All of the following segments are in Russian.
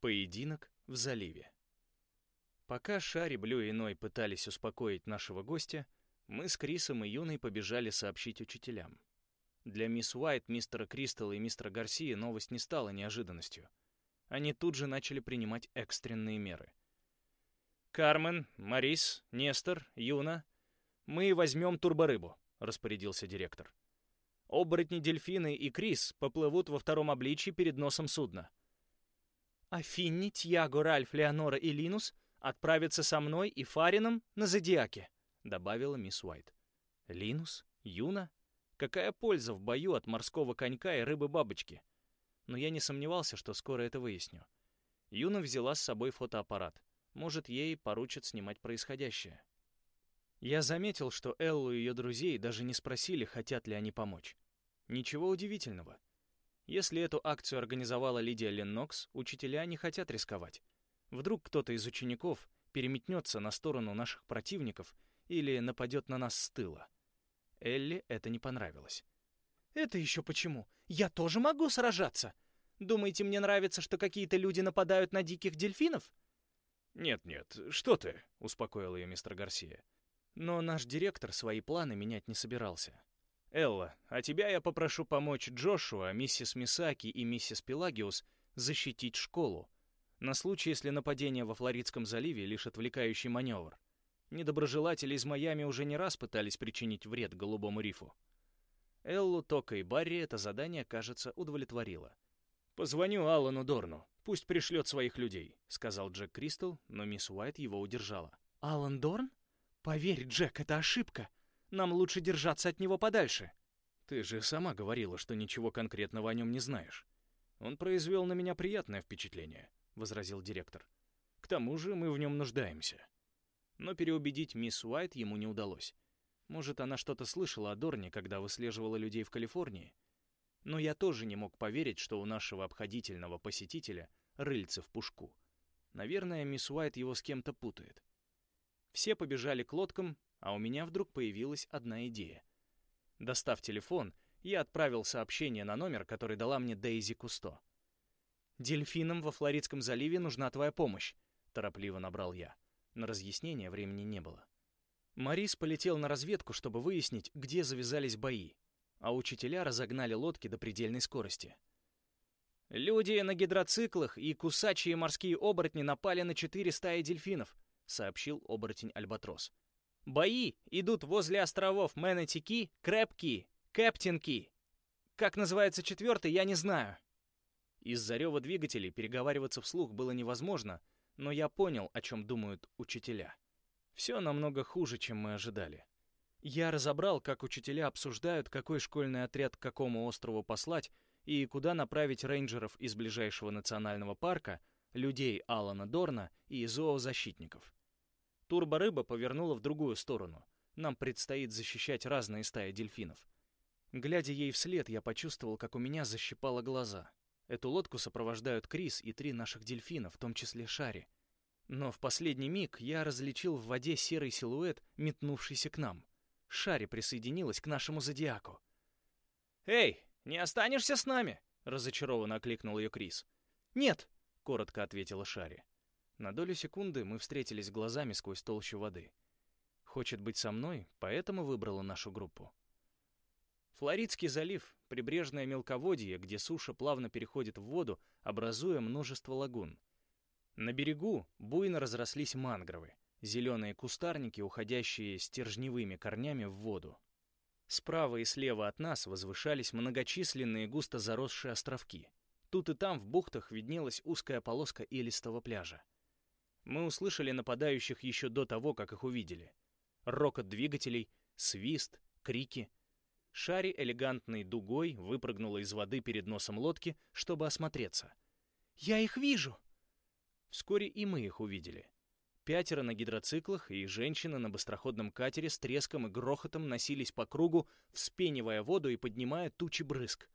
Поединок в заливе. Пока Шари, Блю и Ной пытались успокоить нашего гостя, мы с Крисом и Юной побежали сообщить учителям. Для мисс Уайт, мистера Кристалла и мистера Гарсии новость не стала неожиданностью. Они тут же начали принимать экстренные меры. «Кармен, Марис, Нестор, Юна, мы возьмем турборыбу», — распорядился директор. «Оборотни, дельфины и Крис поплывут во втором обличии перед носом судна. А Финни, Тьяго, Ральф, Леонора и Линус отправятся со мной и Фарином на Зодиаке», — добавила мисс Уайт. «Линус? Юна? Какая польза в бою от морского конька и рыбы-бабочки?» Но я не сомневался, что скоро это выясню. Юна взяла с собой фотоаппарат. Может, ей поручат снимать происходящее. Я заметил, что Эллу и ее друзей даже не спросили, хотят ли они помочь. Ничего удивительного. Если эту акцию организовала Лидия Леннокс, учителя не хотят рисковать. Вдруг кто-то из учеников переметнется на сторону наших противников или нападет на нас с тыла. Элли это не понравилось. «Это еще почему? Я тоже могу сражаться. Думаете, мне нравится, что какие-то люди нападают на диких дельфинов?» «Нет-нет, что ты?» — успокоил ее мистер Гарсия. Но наш директор свои планы менять не собирался. Элла, а тебя я попрошу помочь Джошуа, миссис Мисаки и миссис Пелагиус защитить школу. На случай, если нападение во Флоридском заливе лишь отвлекающий маневр. Недоброжелатели из Майами уже не раз пытались причинить вред Голубому рифу. Эллу, Тока и Барри это задание, кажется, удовлетворило. «Позвоню Аллану Дорну, пусть пришлет своих людей», — сказал Джек Кристал, но мисс Уайт его удержала. «Аллан Дорн? Поверь, Джек, это ошибка. Нам лучше держаться от него подальше. Ты же сама говорила, что ничего конкретного о нем не знаешь. Он произвел на меня приятное впечатление, возразил директор. К тому же мы в нем нуждаемся. Но переубедить мисс Уайт ему не удалось. Может, она что-то слышала о Дорне, когда выслеживала людей в Калифорнии? Но я тоже не мог поверить, что у нашего обходительного посетителя рыльце в пушку. Наверное, мисс Уайт его с кем-то путает. Все побежали к лодкам, а у меня вдруг появилась одна идея. Достав телефон, я отправил сообщение на номер, который дала мне Дейзи Кусто. «Дельфинам во Флоридском заливе нужна твоя помощь», — торопливо набрал я. На разъяснение времени не было. Марис полетел на разведку, чтобы выяснить, где завязались бои, а учителя разогнали лодки до предельной скорости. «Люди на гидроциклах и кусачие морские оборотни напали на четыре стаи дельфинов», — сообщил оборотень Альбатрос. Бои идут возле островов Мэнатики, Крэпки, Кэптинки. Как называется четвертый, я не знаю. Из-за рева двигателей переговариваться вслух было невозможно, но я понял, о чем думают учителя. Все намного хуже, чем мы ожидали. Я разобрал, как учителя обсуждают, какой школьный отряд к какому острову послать и куда направить рейнджеров из ближайшего национального парка, людей Алана Дорна и зоозащитников. Турборыба повернула в другую сторону. Нам предстоит защищать разные стаи дельфинов. Глядя ей вслед, я почувствовал, как у меня защипало глаза. Эту лодку сопровождают Крис и три наших дельфина, в том числе Шари. Но в последний миг я различил в воде серый силуэт, метнувшийся к нам. Шари присоединилась к нашему зодиаку. «Эй, не останешься с нами?» — разочарованно окликнул ее Крис. «Нет», — коротко ответила Шари. На долю секунды мы встретились глазами сквозь толщу воды. Хочет быть со мной, поэтому выбрала нашу группу. Флоридский залив — прибрежное мелководье, где суша плавно переходит в воду, образуя множество лагун. На берегу буйно разрослись мангровы, зеленые кустарники, уходящие стержневыми корнями в воду. Справа и слева от нас возвышались многочисленные густо заросшие островки. Тут и там в бухтах виднелась узкая полоска илистого пляжа. Мы услышали нападающих еще до того, как их увидели. Рокот двигателей, свист, крики. Шари элегантной дугой выпрыгнула из воды перед носом лодки, чтобы осмотреться. «Я их вижу!» Вскоре и мы их увидели. Пятеро на гидроциклах и женщина на быстроходном катере с треском и грохотом носились по кругу, вспенивая воду и поднимая тучи брызг.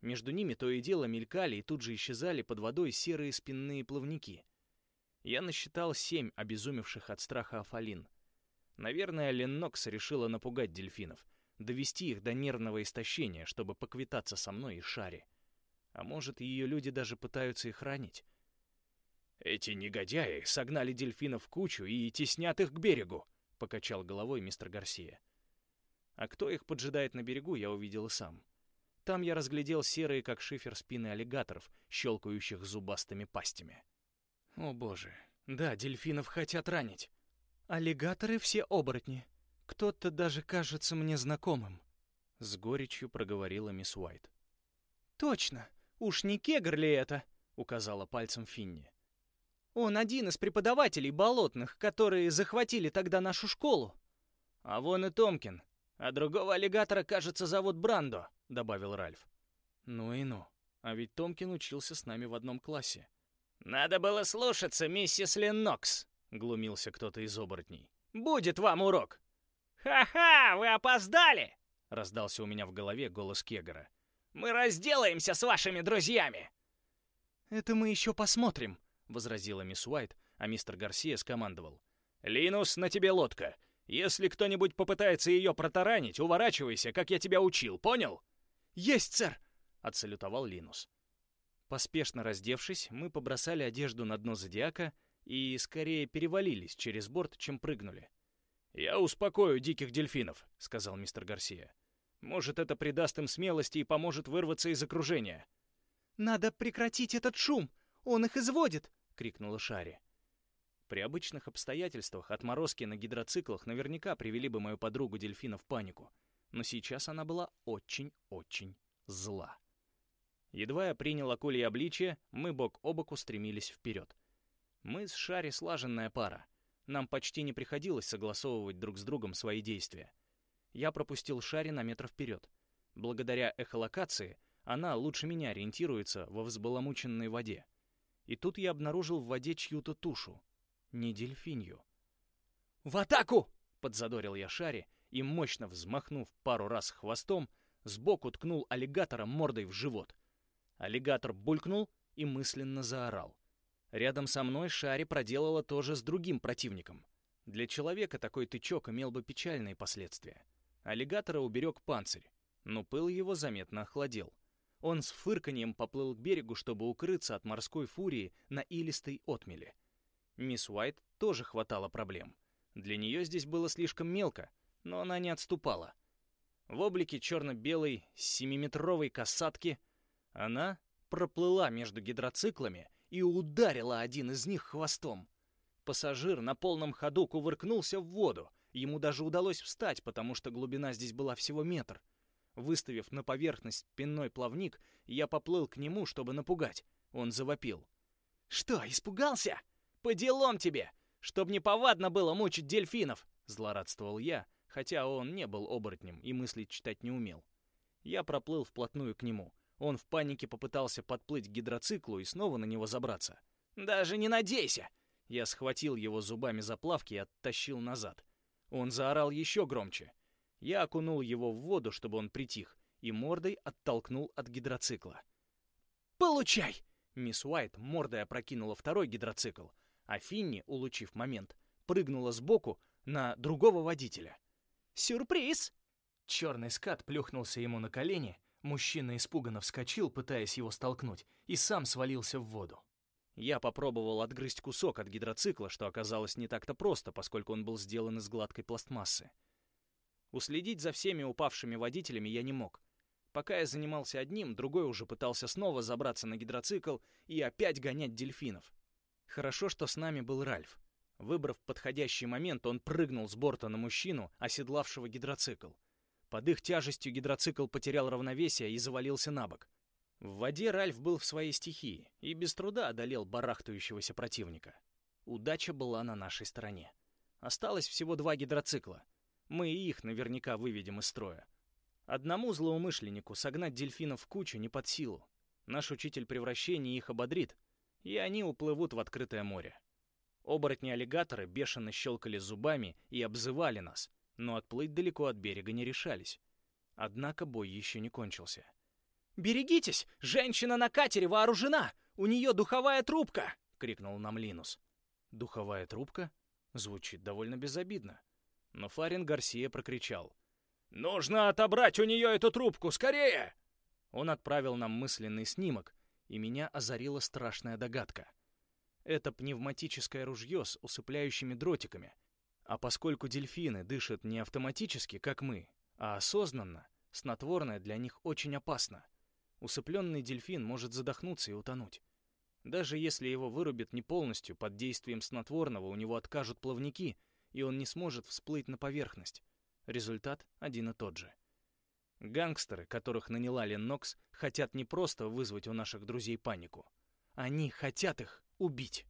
Между ними то и дело мелькали и тут же исчезали под водой серые спинные плавники — я насчитал семь обезумевших от страха афалин. Наверное, Леннокс решила напугать дельфинов, довести их до нервного истощения, чтобы поквитаться со мной и Шари. А может, ее люди даже пытаются их ранить? «Эти негодяи согнали дельфинов в кучу и теснят их к берегу», — покачал головой мистер Гарсия. А кто их поджидает на берегу, я увидел и сам. Там я разглядел серые, как шифер, спины аллигаторов, щелкающих зубастыми пастями. О боже, да, дельфинов хотят ранить. Аллигаторы все оборотни. Кто-то даже кажется мне знакомым. С горечью проговорила мисс Уайт. «Точно! Уж не Кегр ли это?» — указала пальцем Финни. «Он один из преподавателей болотных, которые захватили тогда нашу школу». «А вон и Томкин. А другого аллигатора, кажется, зовут Брандо», — добавил Ральф. «Ну и ну. А ведь Томкин учился с нами в одном классе». «Надо было слушаться, миссис Леннокс», — глумился кто-то из оборотней. «Будет вам урок!» «Ха-ха, вы опоздали!» — раздался у меня в голове голос Кегора. «Мы разделаемся с вашими друзьями!» «Это мы еще посмотрим», — возразила мисс Уайт, а мистер Гарсия скомандовал. «Линус, на тебе лодка. Если кто-нибудь попытается ее протаранить, уворачивайся, как я тебя учил, понял?» «Есть, сэр!» — отсалютовал Линус. Поспешно раздевшись, мы побросали одежду на дно зодиака и скорее перевалились через борт, чем прыгнули. «Я успокою диких дельфинов», — сказал мистер Гарсия. «Может, это придаст им смелости и поможет вырваться из окружения». «Надо прекратить этот шум! Он их изводит!» — крикнула Шари. При обычных обстоятельствах отморозки на гидроциклах наверняка привели бы мою подругу-дельфина в панику, но сейчас она была очень-очень зла. Едва я принял акулье обличие, мы бок о бок устремились вперед. Мы с Шари слаженная пара. Нам почти не приходилось согласовывать друг с другом свои действия. Я пропустил Шари на метр вперед. Благодаря эхолокации она лучше меня ориентируется во взбаламученной воде. И тут я обнаружил в воде чью-то тушу не дельфинью. «В атаку!» — подзадорил я Шари и, мощно взмахнув пару раз хвостом, сбоку ткнул аллигатора мордой в живот. Аллигатор булькнул и мысленно заорал. Рядом со мной Шари проделала то же с другим противником. Для человека такой тычок имел бы печальные последствия. Аллигатора уберег панцирь, но пыл его заметно охладел. Он с фырканьем поплыл к берегу, чтобы укрыться от морской фурии на илистой отмеле. Мисс Уайт тоже хватало проблем. Для нее здесь было слишком мелко, но она не отступала. В облике черно-белой семиметровой касатки она проплыла между гидроциклами и ударила один из них хвостом. Пассажир на полном ходу кувыркнулся в воду. Ему даже удалось встать, потому что глубина здесь была всего метр. Выставив на поверхность спинной плавник, я поплыл к нему, чтобы напугать. Он завопил. «Что, испугался?» «По делам тебе! Чтоб не повадно было мучить дельфинов!» — злорадствовал я, хотя он не был оборотнем и мысли читать не умел. Я проплыл вплотную к нему. Он в панике попытался подплыть к гидроциклу и снова на него забраться. «Даже не надейся!» Я схватил его зубами за плавки и оттащил назад. Он заорал еще громче. Я окунул его в воду, чтобы он притих, и мордой оттолкнул от гидроцикла. «Получай!» Мисс Уайт мордой опрокинула второй гидроцикл, а Финни, улучив момент, прыгнула сбоку на другого водителя. «Сюрприз!» Черный скат плюхнулся ему на колени, мужчина испуганно вскочил, пытаясь его столкнуть, и сам свалился в воду. Я попробовал отгрызть кусок от гидроцикла, что оказалось не так-то просто, поскольку он был сделан из гладкой пластмассы. Уследить за всеми упавшими водителями я не мог. Пока я занимался одним, другой уже пытался снова забраться на гидроцикл и опять гонять дельфинов. Хорошо, что с нами был Ральф. Выбрав подходящий момент, он прыгнул с борта на мужчину, оседлавшего гидроцикл. Под их тяжестью гидроцикл потерял равновесие и завалился на бок. В воде Ральф был в своей стихии и без труда одолел барахтающегося противника. Удача была на нашей стороне. Осталось всего два гидроцикла. Мы и их наверняка выведем из строя. Одному злоумышленнику согнать дельфинов в кучу не под силу. Наш учитель превращений их ободрит, и они уплывут в открытое море. Оборотни-аллигаторы бешено щелкали зубами и обзывали нас, но отплыть далеко от берега не решались. Однако бой еще не кончился. «Берегитесь! Женщина на катере вооружена! У нее духовая трубка!» — крикнул нам Линус. «Духовая трубка?» Звучит довольно безобидно. Но Фарин Гарсия прокричал. «Нужно отобрать у нее эту трубку! Скорее!» Он отправил нам мысленный снимок, и меня озарила страшная догадка. Это пневматическое ружье с усыпляющими дротиками. А поскольку дельфины дышат не автоматически, как мы, а осознанно, снотворное для них очень опасно. Усыпленный дельфин может задохнуться и утонуть. Даже если его вырубят не полностью, под действием снотворного у него откажут плавники, и он не сможет всплыть на поверхность. Результат один и тот же. Гангстеры, которых наняла Леннокс, хотят не просто вызвать у наших друзей панику. Они хотят их убить.